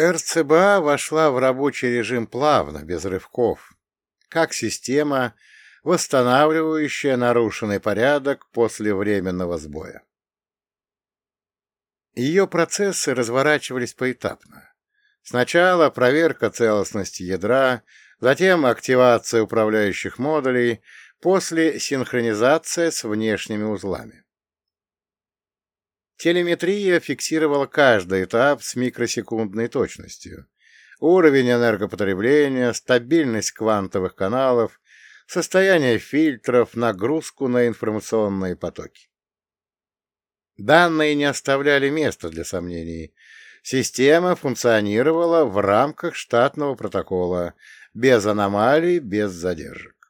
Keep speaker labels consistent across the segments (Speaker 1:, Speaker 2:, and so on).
Speaker 1: РЦБА вошла в рабочий режим плавно, без рывков, как система, восстанавливающая нарушенный порядок после временного сбоя. Ее процессы разворачивались поэтапно. Сначала проверка целостности ядра, затем активация управляющих модулей, после синхронизация с внешними узлами. Телеметрия фиксировала каждый этап с микросекундной точностью. Уровень энергопотребления, стабильность квантовых каналов, состояние фильтров, нагрузку на информационные потоки. Данные не оставляли места для сомнений. Система функционировала в рамках штатного протокола, без аномалий, без задержек.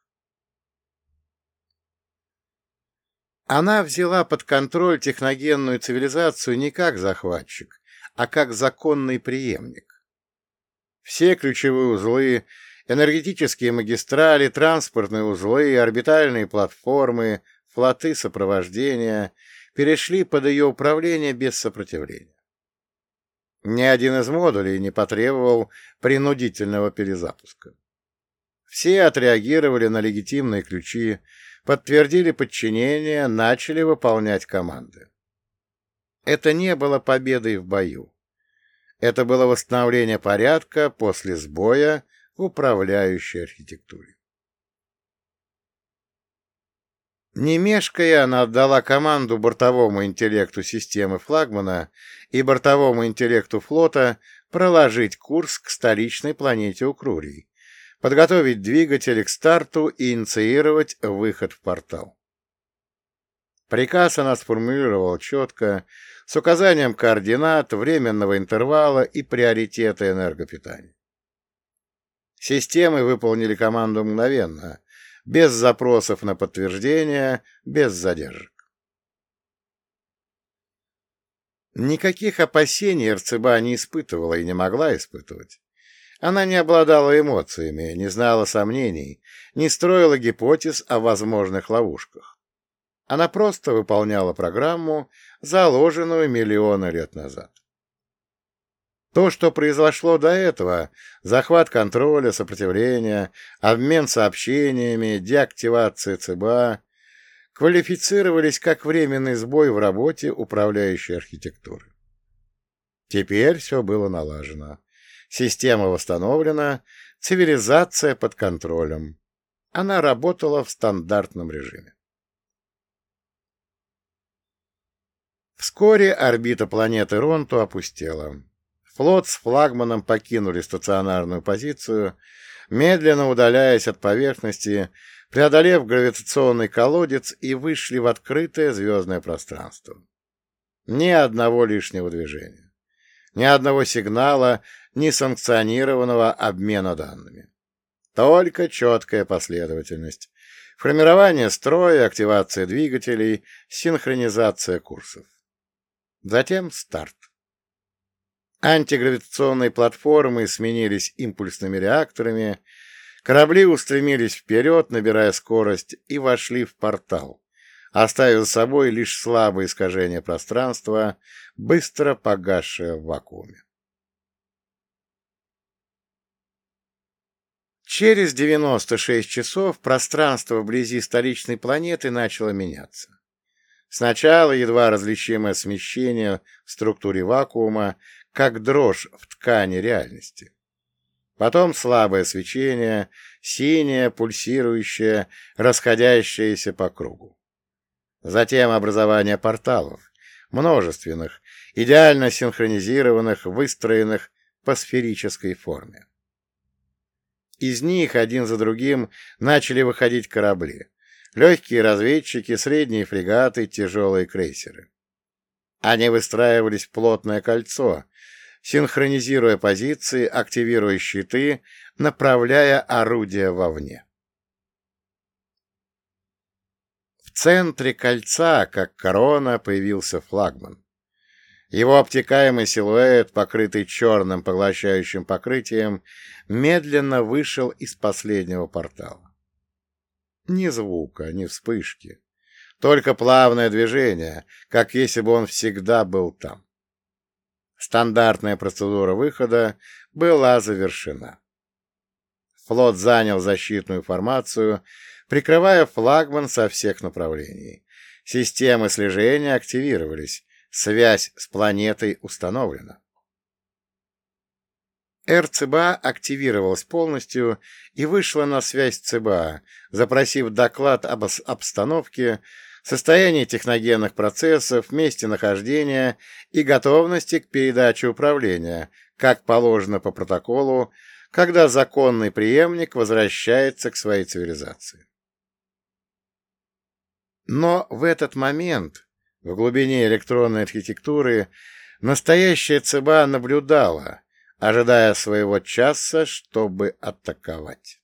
Speaker 1: Она взяла под контроль техногенную цивилизацию не как захватчик, а как законный преемник. Все ключевые узлы, энергетические магистрали, транспортные узлы, орбитальные платформы, флоты сопровождения перешли под ее управление без сопротивления. Ни один из модулей не потребовал принудительного перезапуска. Все отреагировали на легитимные ключи, подтвердили подчинение, начали выполнять команды. Это не было победой в бою. Это было восстановление порядка после сбоя в управляющей архитектуре. Не мешкая, она отдала команду бортовому интеллекту системы флагмана и бортовому интеллекту флота проложить курс к столичной планете Укрурий, подготовить двигатель к старту и инициировать выход в портал. Приказ она сформулировала четко, с указанием координат, временного интервала и приоритета энергопитания. Системы выполнили команду мгновенно, без запросов на подтверждение, без задержек. Никаких опасений РЦБА не испытывала и не могла испытывать. Она не обладала эмоциями, не знала сомнений, не строила гипотез о возможных ловушках. Она просто выполняла программу, заложенную миллионы лет назад. То, что произошло до этого, захват контроля, сопротивление, обмен сообщениями, деактивация ЦБА, квалифицировались как временный сбой в работе управляющей архитектуры. Теперь все было налажено. Система восстановлена, цивилизация под контролем. Она работала в стандартном режиме. Вскоре орбита планеты Ронту опустела. Флот с флагманом покинули стационарную позицию, медленно удаляясь от поверхности, преодолев гравитационный колодец и вышли в открытое звездное пространство. Ни одного лишнего движения, ни одного сигнала, ни санкционированного обмена данными. Только четкая последовательность. Формирование строя, активация двигателей, синхронизация курсов. Затем старт. Антигравитационные платформы сменились импульсными реакторами, корабли устремились вперед, набирая скорость, и вошли в портал, оставив за собой лишь слабое искажение пространства, быстро погасшее в вакууме. Через 96 часов пространство вблизи столичной планеты начало меняться. Сначала едва различимое смещение в структуре вакуума, как дрожь в ткани реальности. Потом слабое свечение, синее, пульсирующее, расходящееся по кругу. Затем образование порталов, множественных, идеально синхронизированных, выстроенных по сферической форме. Из них один за другим начали выходить корабли. Легкие разведчики, средние фрегаты, тяжелые крейсеры. Они выстраивались в плотное кольцо, синхронизируя позиции, активируя щиты, направляя орудия вовне. В центре кольца, как корона, появился флагман. Его обтекаемый силуэт, покрытый черным поглощающим покрытием, медленно вышел из последнего портала. Ни звука, ни вспышки. Только плавное движение, как если бы он всегда был там. Стандартная процедура выхода была завершена. Флот занял защитную формацию, прикрывая флагман со всех направлений. Системы слежения активировались, связь с планетой установлена. РЦБА активировалась полностью и вышла на связь ЦБА, запросив доклад об обстановке, состоянии техногенных процессов, месте нахождения и готовности к передаче управления, как положено по протоколу, когда законный преемник возвращается к своей цивилизации. Но в этот момент, в глубине электронной архитектуры, настоящая ЦБА наблюдала, ожидая своего часа, чтобы атаковать.